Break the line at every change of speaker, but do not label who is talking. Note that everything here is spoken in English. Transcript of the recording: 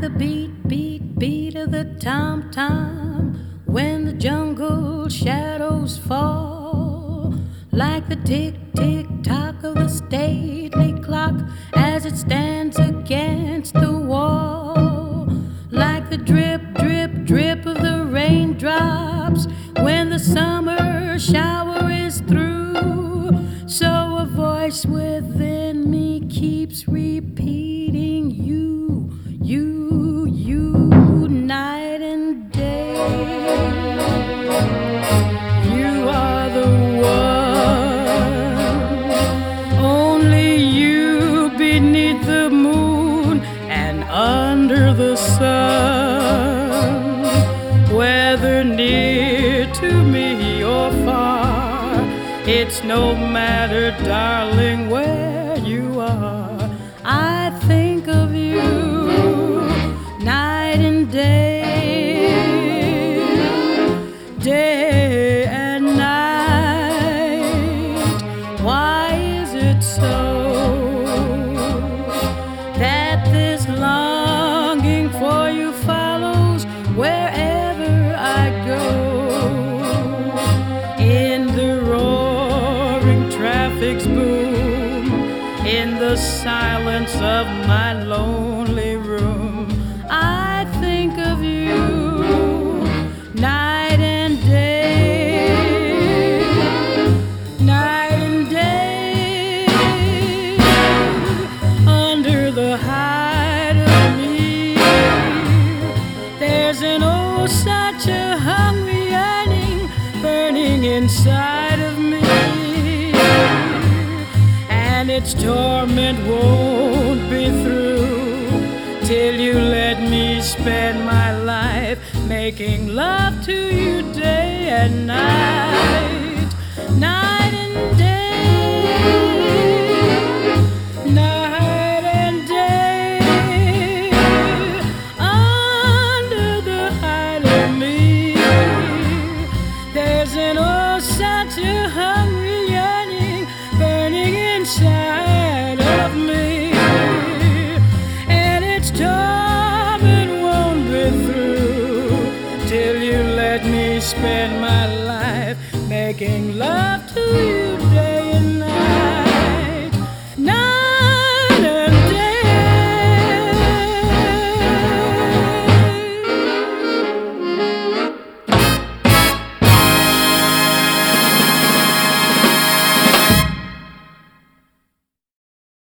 the beat, beat, beat of the tom tom when the jungle shadows fall, like the tick, tick, tock of the stately clock as it stands against the wall, like the drip, drip, drip of the raindrops when the summer shower is through. So a voice within me keeps repeating under the sun. Whether near to me or far, it's no matter, darling, where you are. I think of you night and day, silence of my lonely oh, such a hungry yearning burning inside of me, and its torment won't be through till you let me spend my life making love to you day and night, a hungry yearning burning inside of me, and its torment won't be through till you let me spend my life making love to you.